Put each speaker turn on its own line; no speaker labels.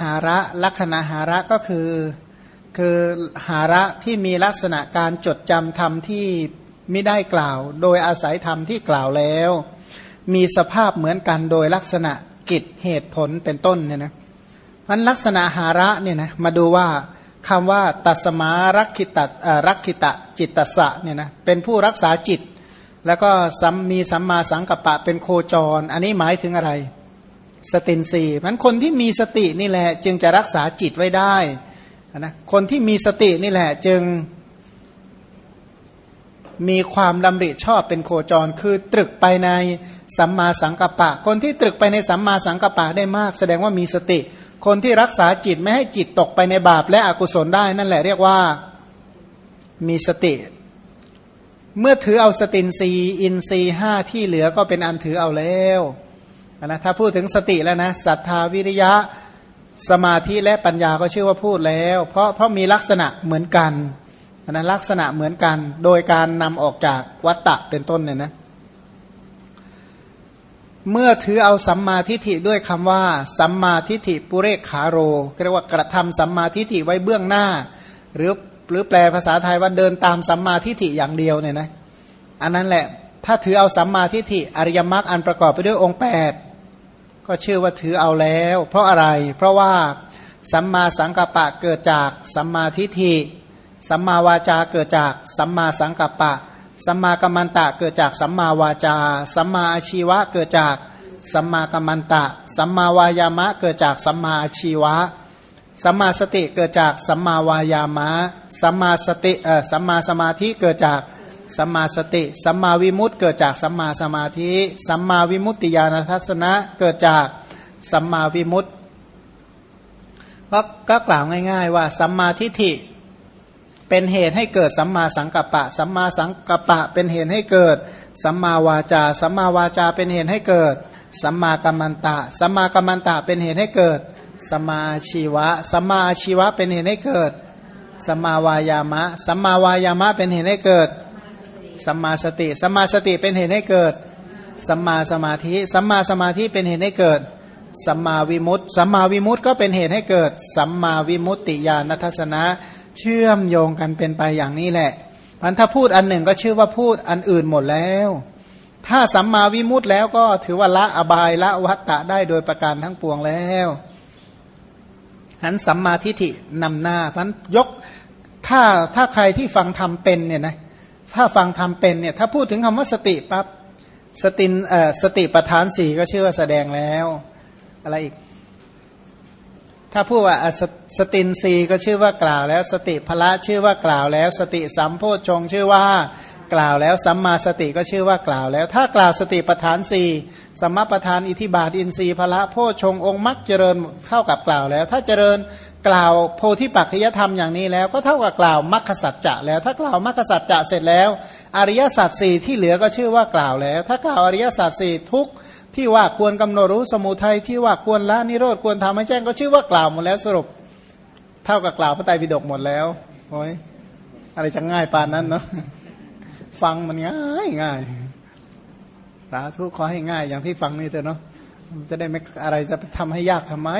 หาระลักษณะหาระก็คือคือหาระที่มีลักษณะการจดจำธรรมที่ไม่ได้กล่าว โดยอาศัยธรรมที่กล่าวแล้ว มีสภาพเหมือนกันโดยลักษณะกิจเหตุผลเป็นต้นเนี่ยนะมันลักษณะหาระเนี่ยนะมาดูว่าคำว่าตัสมารักขิตะรักขิตะจิตตสะเนี่ยนะเป็นผู้รักษาจิต แล้วก็มีสัมมาสังกัปปะเป็นโคจร อันนี้หมายถึงอะไร สตินสีมันคนที่มีสตินี่แหละ จึงจะรักษาจิตไว้ได้นะคนที่มีสตินี่แหละจึงมีความดำริชอบเป็นโคจร คือตรึกไปในสัมมาสังกัปปะ คนที่ตรึกไปในสัมมาสังกัปปะได้มาก แสดงว่ามีสติ คนที่รักษาจิตไม่ให้จิตตกไปในบาปและอกุศลได้นั่นแหละเรียกว่ามีสติ เมื่อถือเอาสตินรีอินรีห้าที่เหลือก็เป็นอันถือเอาแล้ว นะถ้าพูดถึงสติแล้วนะศรัทธาวิริยะสมาธิและปัญญาก็ชื่อว่าพูดแล้ว เพราะเพราะมีลักษณะเหมือนกันนะลักษณะเหมือนกัน โดยการนำออกจากวัตตะเป็นต้นเนี่ยนะเมื่อถือเอาสัมมาทิฏฐิด้วยคำว่า สัมมาทิฏฐิปุเรกขาโรเรียกว่ากระทำสัมมาทิฏฐิไว้เบื้องหน้า หรือหรือแปลภาษาไทยว่าเดินตามสัมมาทิฏฐิอย่างเดียวเนี่ยนะอันนั้นแหละถ้าถือเอาสัมมาทิฏฐิอริยมรรคอันประกอบไปด้วยองค์8 ก็ชื่อว่าถือเอาแล้ว เพราะอะไร เพราะว่าสัมมาสังกัปปะเกิดจากสัมมาทิฏฐิ สัมมาวาจาเกิดจากสัมมาสังกัปปะ สัมมากัมมันตะเกิดจากสัมมาวาจา สัมมาอาชีวะเกิดจากสัมมากัมมันตะ สัมมาวายามะเกิดจากสัมมาอาชีวะ สัมมาสติเกิดจากสัมมาวายามะ สัมมาสติเอ่อสัมมาสมาธิเกิดจาก สัมมาสติ สัมมาวิมุตต์เกิดจากสัมมาสมาธิ สัมมาวิมุตติญาณทัศนะเกิดจากสัมมาวิมุตต์ก็ก็กล่าวง่าย ๆ ว่า สัมมาทิฏฐิเป็นเหตุให้เกิดสัมมาสังกัปปะ สัมมาสังกัปปะเป็นเหตุให้เกิด สัมมาวาจา สัมมาวาจาเป็นเหตุให้เกิด สัมมากัมมันตะ สัมมากัมมันตะเป็นเหตุให้เกิด สัมมาชีวะ สัมมาชีวะเป็นเหตุให้เกิด สัมมาวายามะ สัมมาวายามะเป็นเหตุให้เกิด สัมมาสติ สัมมาสติเป็นเหตุให้เกิด สัมมาสมาธิ สัมมาสมาธิเป็นเหตุให้เกิด สัมมาวิมุตติ สัมมาวิมุตติก็เป็นเหตุให้เกิด สัมมาวิมุตติญาณทัศนะเชื่อมโยงกันเป็นไปอย่างนี้แหละมันถ้าพูดอันหนึ่งก็ชื่อว่าพูดอันอื่นหมดแล้ว ถ้าสัมมาวิมุตติแล้วก็ถือว่าละอบายละวัตตะได้โดยประการทั้งปวงแล้วหันสัมมาทิฏฐินำหน้าพันยกถ้าถ้าใครที่ฟังทำเป็นเนี่ยนะ ถ้าฟังทำเป็นเนี่ยถ้าพูดถึงคำว่าสติปับ๊บสตินเอ่อสติประธานสี่ก็ชื่อว่าแสดงแล้ว อะไรอีก ถ้าพูดว่าสสตินสีก็ชื่อว่ากล่าวแล้ว สติพละชื่อว่ากล่าวแล้ว สติสัมโพชงชื่อว่ากล่าวแล้วสัมมาสติก็ชื่อว่ากล่าวแล้ว ถ้ากล่าวสติประธานสี่สัมมาประธานอิทิบาทอินทรีย์พละโพชงองค์มักเจริญเข้ากับกล่าวแล้ว ถ้าเจริญ กล่าวโพธิปัจจยธรรมอย่างนี้แล้ว ก็เท่ากับกล่าวมรรคสัจจะแล้ว ถ้ากล่าวมรรคสัจจะเสร็จแล้ว อริยสัจสี่ที่เหลือก็ชื่อว่ากล่าวแล้ว ถ้ากล่าวอริยสัจสี่ทุกที่ว่าควรกำหนดรู้สมุทัยที่ว่าควรละนิโรธควรทำให้แจ้งก็ชื่อว่ากล่าวหมดแล้วสรุป เท่ากับกล่าวพระไตรปิฎกหมดแล้วโอ้ยอะไรจะง่ายปานนั้นเนาะฟังมันง่ายง่ายสาธุขอให้ง่ายอย่างที่ฟังนี่เถอะเนาะจะได้ไม่อะไรจะทำให้ยากทำไม